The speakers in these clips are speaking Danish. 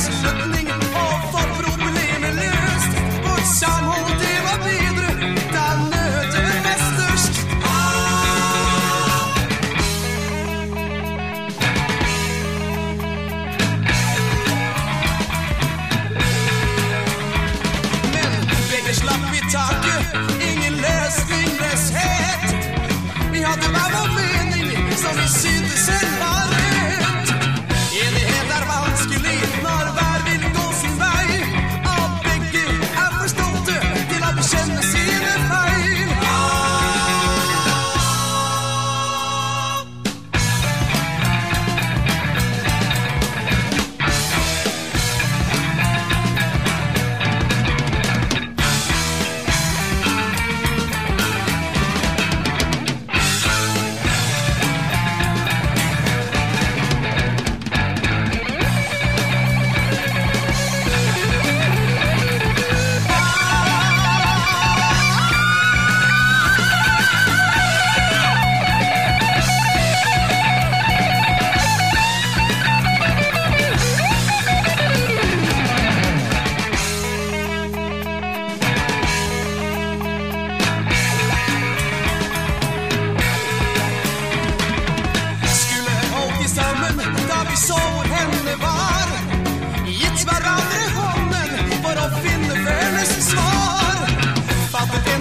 Listen to.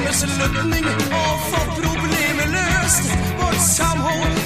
Fattet en beslutning og få problemet løst. Vårt samhold,